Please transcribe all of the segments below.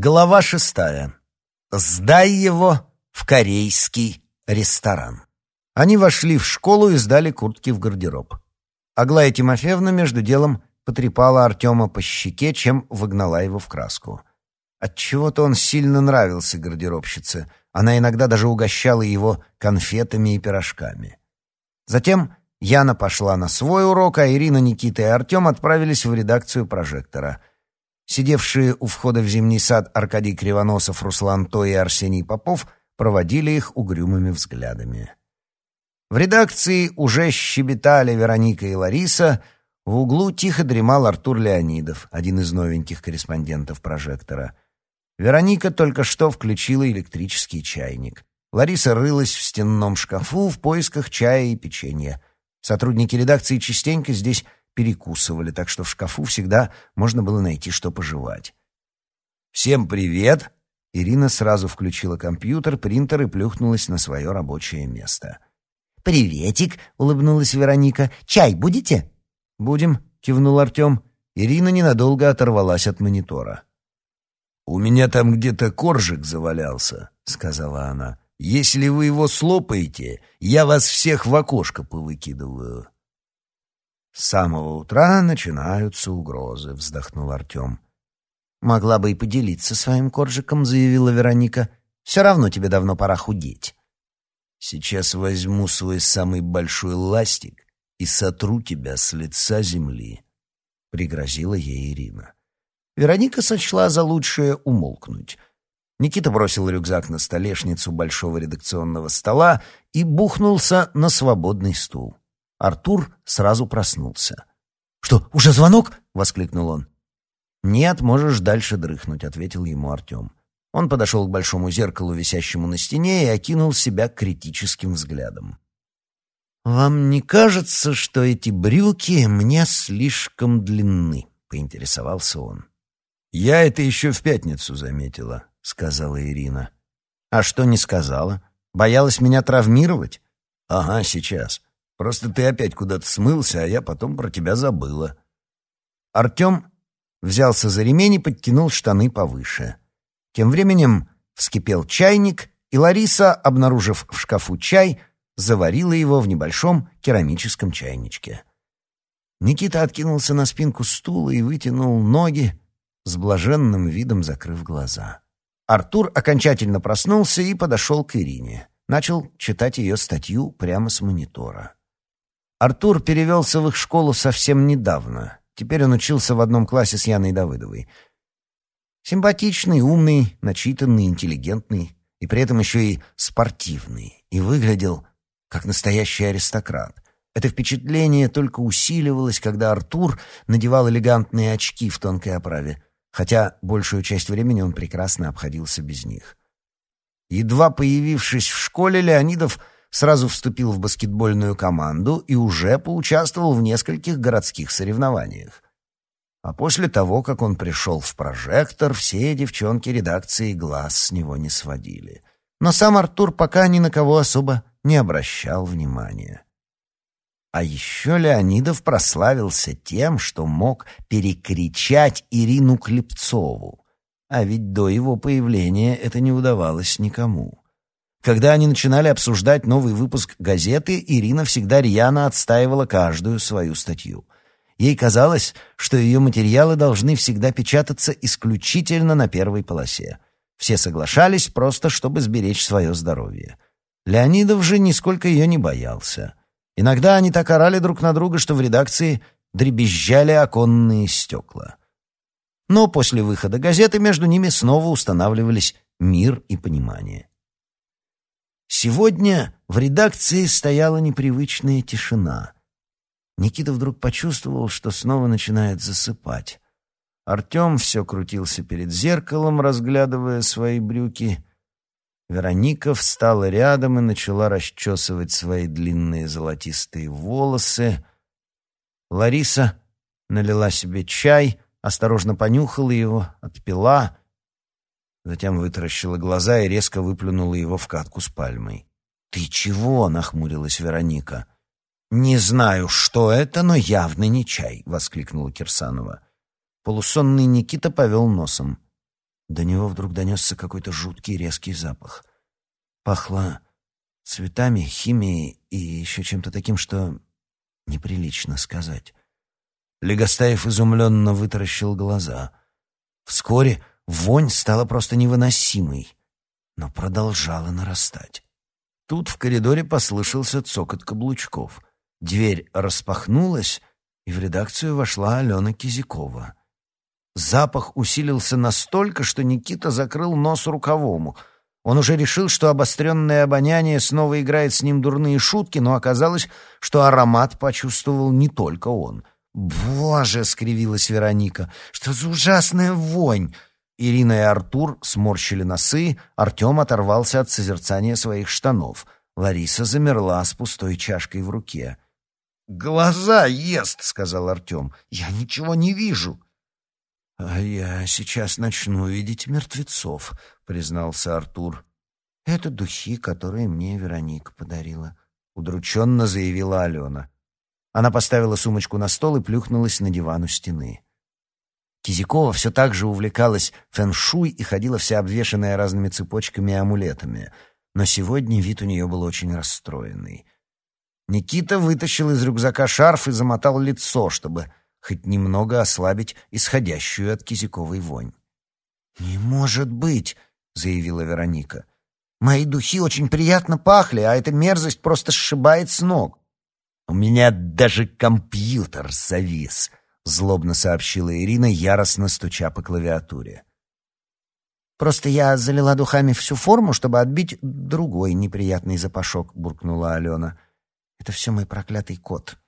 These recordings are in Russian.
Глава шестая. Сдай его в корейский ресторан. Они вошли в школу и сдали куртки в гардероб. Аглая Тимофеевна между делом потрепала Артема по щеке, чем выгнала его в краску. Отчего-то он сильно нравился гардеробщице. Она иногда даже угощала его конфетами и пирожками. Затем Яна пошла на свой урок, а Ирина, Никита и Артем отправились в редакцию прожектора — Сидевшие у входа в зимний сад Аркадий Кривоносов, Руслан То и Арсений Попов проводили их угрюмыми взглядами. В редакции уже щебетали Вероника и Лариса, в углу тихо дремал Артур Леонидов, один из новеньких корреспондентов прожектора. Вероника только что включила электрический чайник. Лариса рылась в стенном шкафу в поисках чая и печенья. Сотрудники редакции частенько здесь перекусывали, так что в шкафу всегда можно было найти, что пожевать. «Всем привет!» Ирина сразу включила компьютер, принтер и плюхнулась на свое рабочее место. «Приветик!» — улыбнулась Вероника. «Чай будете?» «Будем», — кивнул Артем. Ирина ненадолго оторвалась от монитора. «У меня там где-то коржик завалялся», — сказала она. «Если вы его слопаете, я вас всех в окошко повыкидываю». «С самого утра начинаются угрозы», — вздохнул Артем. «Могла бы и поделиться своим коржиком», — заявила Вероника. «Все равно тебе давно пора худеть». «Сейчас возьму свой самый большой ластик и сотру тебя с лица земли», — пригрозила ей Ирина. Вероника сочла за лучшее умолкнуть. Никита бросил рюкзак на столешницу большого редакционного стола и бухнулся на свободный стул. Артур сразу проснулся. «Что, уже звонок?» — воскликнул он. «Нет, можешь дальше дрыхнуть», — ответил ему Артем. Он подошел к большому зеркалу, висящему на стене, и окинул себя критическим взглядом. «Вам не кажется, что эти брюки мне слишком длинны?» — поинтересовался он. «Я это еще в пятницу заметила», — сказала Ирина. «А что не сказала? Боялась меня травмировать?» «Ага, сейчас. Просто ты опять куда-то смылся, а я потом про тебя забыла». Артем взялся за ремень и подтянул штаны повыше. Тем временем вскипел чайник, и Лариса, обнаружив в шкафу чай, заварила его в небольшом керамическом чайничке. Никита откинулся на спинку стула и вытянул ноги, с блаженным видом закрыв глаза. Артур окончательно проснулся и подошел к Ирине. Начал читать ее статью прямо с монитора. Артур перевелся в их школу совсем недавно. Теперь он учился в одном классе с Яной Давыдовой. Симпатичный, умный, начитанный, интеллигентный и при этом еще и спортивный. И выглядел как настоящий аристократ. Это впечатление только усиливалось, когда Артур надевал элегантные очки в тонкой оправе, хотя большую часть времени он прекрасно обходился без них. Едва появившись в школе, Леонидов — сразу вступил в баскетбольную команду и уже поучаствовал в нескольких городских соревнованиях. А после того, как он пришел в прожектор, все девчонки редакции глаз с него не сводили. Но сам Артур пока ни на кого особо не обращал внимания. А еще Леонидов прославился тем, что мог перекричать Ирину Клепцову. А ведь до его появления это не удавалось никому. Когда они начинали обсуждать новый выпуск газеты, Ирина всегда рьяно отстаивала каждую свою статью. Ей казалось, что ее материалы должны всегда печататься исключительно на первой полосе. Все соглашались просто, чтобы сберечь свое здоровье. Леонидов же нисколько ее не боялся. Иногда они так орали друг на друга, что в редакции дребезжали оконные стекла. Но после выхода газеты между ними снова устанавливались мир и понимание. Сегодня в редакции стояла непривычная тишина. Никита вдруг почувствовал, что снова начинает засыпать. Артем все крутился перед зеркалом, разглядывая свои брюки. Вероника встала рядом и начала расчесывать свои длинные золотистые волосы. Лариса налила себе чай, осторожно понюхала его, отпила — Затем вытаращила глаза и резко выплюнула его в катку с пальмой. «Ты чего?» — нахмурилась Вероника. «Не знаю, что это, но явно не чай», — воскликнула Кирсанова. Полусонный Никита повел носом. До него вдруг донесся какой-то жуткий резкий запах. Пахло цветами, химией и еще чем-то таким, что неприлично сказать. Легостаев изумленно вытаращил глаза. Вскоре вонь стала просто невыносимой, но продолжала нарастать. Тут в коридоре послышался цокот каблучков. Дверь распахнулась, и в редакцию вошла Алена Кизякова. Запах усилился настолько, что Никита закрыл нос рукавому. Он уже решил, что обостренное обоняние снова играет с ним дурные шутки, но оказалось, что аромат почувствовал не только он. «Боже!» — скривилась Вероника. «Что за ужасная вонь!» Ирина и Артур сморщили носы, Артем оторвался от созерцания своих штанов. Лариса замерла с пустой чашкой в руке. «Глаза ест!» — сказал Артем. «Я ничего не вижу!» «А я сейчас начну видеть мертвецов», — признался Артур. «Это духи, которые мне Вероника подарила», — удрученно заявила Алена. Она поставила сумочку на стол и плюхнулась на диван у стены. Кизякова все так же увлекалась фэн-шуй и ходила вся обвешанная разными цепочками и амулетами, но сегодня вид у нее был очень расстроенный. Никита вытащил из рюкзака шарф и замотал лицо, чтобы хоть немного ослабить исходящую от Кизяковой вонь. «Не может быть!» — заявила Вероника. «Мои духи очень приятно пахли, а эта мерзость просто сшибает с ног». «У меня даже компьютер завис», — злобно сообщила Ирина, яростно стуча по клавиатуре. «Просто я залила духами всю форму, чтобы отбить другой неприятный запашок», — буркнула Алена. «Это все мой проклятый кот».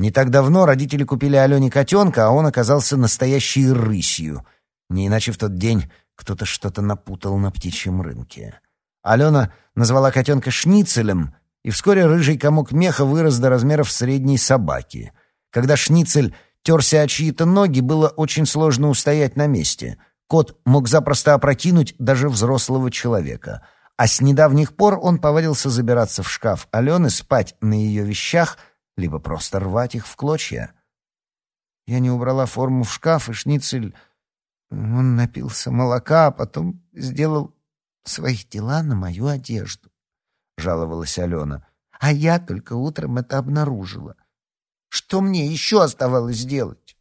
Не так давно родители купили Алене котенка, а он оказался настоящей рысью. Не иначе в тот день кто-то что-то напутал на птичьем рынке. Алена назвала котенка шницелем, и вскоре рыжий комок меха вырос до размеров средней собаки. Когда шницель терся о чьи-то ноги, было очень сложно устоять на месте. Кот мог запросто опрокинуть даже взрослого человека. А с недавних пор он повадился забираться в шкаф Алены, спать на ее вещах — либо просто рвать их в клочья. Я не убрала форму в шкаф, и шницель... Он напился молока, а потом сделал своих дела на мою одежду, — жаловалась Алена. А я только утром это обнаружила. Что мне еще оставалось делать?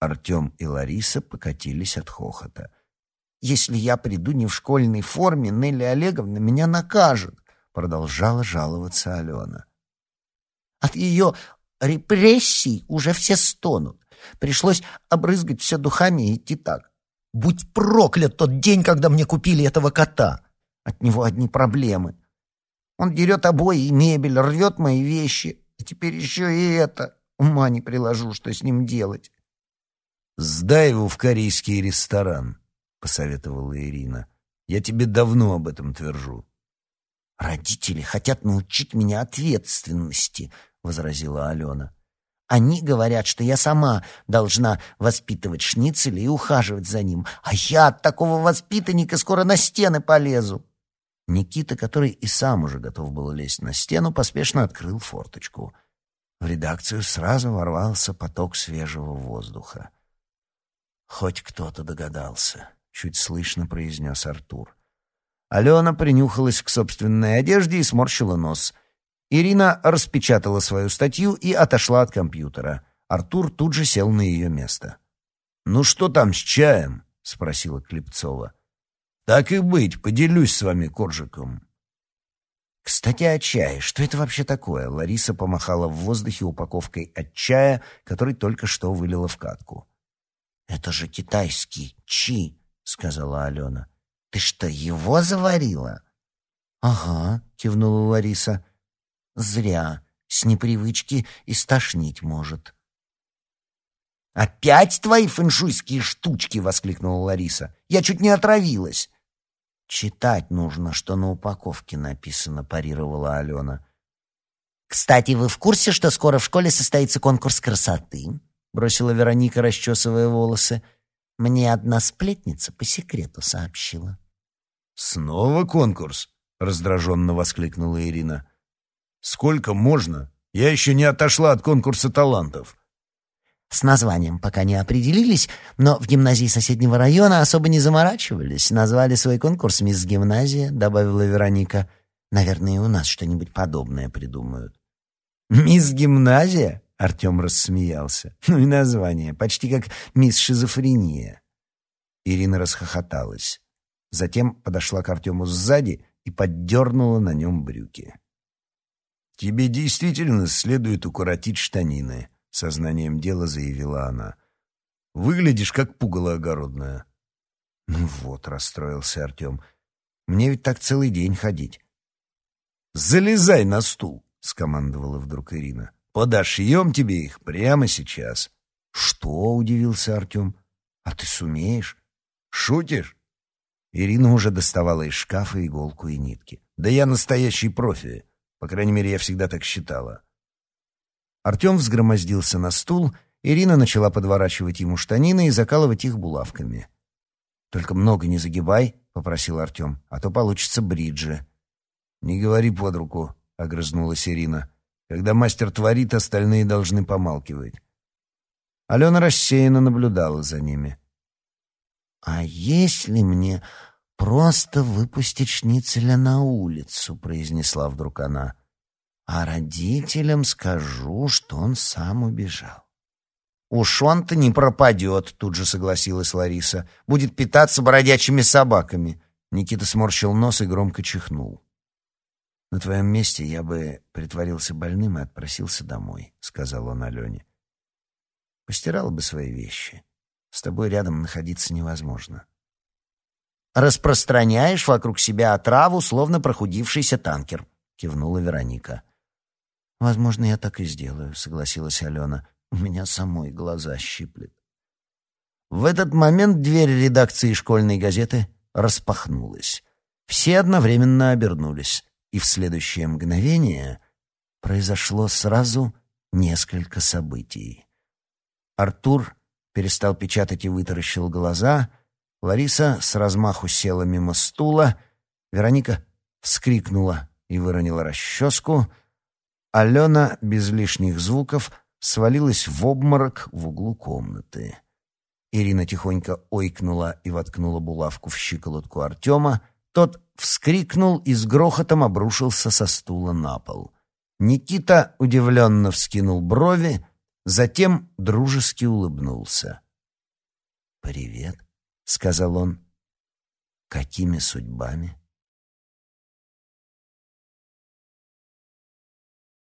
Артем и Лариса покатились от хохота. «Если я приду не в школьной форме, Нелли Олеговна меня накажет», — продолжала жаловаться Алена. От ее репрессий уже все стонут. Пришлось обрызгать все духами и идти так. Будь проклят тот день, когда мне купили этого кота. От него одни проблемы. Он дерет обои и мебель, рвет мои вещи. Теперь еще и это. Ума не приложу, что с ним делать. «Сдай его в корейский ресторан», — посоветовала Ирина. «Я тебе давно об этом твержу». «Родители хотят научить меня ответственности», возразила Алена. Они говорят, что я сама должна воспитывать шницеля и ухаживать за ним, а я от такого воспитанника скоро на стены полезу. Никита, который и сам уже готов был лезть на стену, поспешно открыл форточку. В редакцию сразу ворвался поток свежего воздуха. «Хоть кто-то догадался», — чуть слышно произнес Артур. Алена принюхалась к собственной одежде и сморщила нос — Ирина распечатала свою статью и отошла от компьютера. Артур тут же сел на ее место. «Ну что там с чаем?» — спросила Клепцова. «Так и быть, поделюсь с вами коржиком». «Кстати, о чае. Что это вообще такое?» Лариса помахала в воздухе упаковкой от чая, который только что вылила в катку. «Это же китайский чи», — сказала Алена. «Ты что, его заварила?» «Ага», — кивнула Лариса. Зря. С непривычки и стошнить может. «Опять твои фэншуйские штучки!» — воскликнула Лариса. «Я чуть не отравилась!» «Читать нужно, что на упаковке написано», — парировала Алена. «Кстати, вы в курсе, что скоро в школе состоится конкурс красоты?» — бросила Вероника, расчесывая волосы. «Мне одна сплетница по секрету сообщила». «Снова конкурс?» — раздраженно воскликнула Ирина. Сколько можно? Я еще не отошла от конкурса талантов. С названием пока не определились, но в гимназии соседнего района особо не заморачивались. Назвали свой конкурс «Мисс Гимназия», — добавила Вероника. Наверное, и у нас что-нибудь подобное придумают. «Мисс Гимназия?» — Артем рассмеялся. «Ну и название, почти как «Мисс Шизофрения». Ирина расхохоталась. Затем подошла к Артему сзади и поддернула на нем брюки. «Тебе действительно следует укоротить штанины», — сознанием дела заявила она. «Выглядишь как пугало огородное». «Ну вот», — расстроился Артем, — «мне ведь так целый день ходить». «Залезай на стул», — скомандовала вдруг Ирина. «Подошьем тебе их прямо сейчас». «Что?» — удивился Артем. «А ты сумеешь?» «Шутишь?» Ирина уже доставала из шкафа иголку и нитки. «Да я настоящий профи. По крайней мере, я всегда так считала». Артем взгромоздился на стул, Ирина начала подворачивать ему штанины и закалывать их булавками. «Только много не загибай», — попросил Артем, — «а то получится бриджи». «Не говори под руку», — огрызнулась Ирина. «Когда мастер творит, остальные должны помалкивать». Алена рассеянно наблюдала за ними. «А если мне просто выпустить шницеля на улицу?» — произнесла вдруг она. «А родителям скажу, что он сам убежал». «Уж он-то не пропадет», — тут же согласилась Лариса. «Будет питаться бродячими собаками». Никита сморщил нос и громко чихнул. «На твоем месте я бы притворился больным и отпросился домой», — сказал он Алене. «Постирала бы свои вещи. С тобой рядом находиться невозможно». «Распространяешь вокруг себя отраву, словно прохудившийся танкер», — кивнула Вероника. «Возможно, я так и сделаю», — согласилась Алена. «У меня самой глаза щиплет». В этот момент дверь редакции школьной газеты распахнулась. Все одновременно обернулись и в следующее мгновение произошло сразу несколько событий. Артур перестал печатать и вытаращил глаза, Лариса с размаху села мимо стула, Вероника вскрикнула и выронила расческу, Алена без лишних звуков свалилась в обморок в углу комнаты. Ирина тихонько ойкнула и воткнула булавку в щиколотку Артема, тот вскрикнул и с грохотом обрушился со стула на пол. Никита удивленно вскинул брови, затем дружески улыбнулся. «Привет», — сказал он. «Какими судьбами?»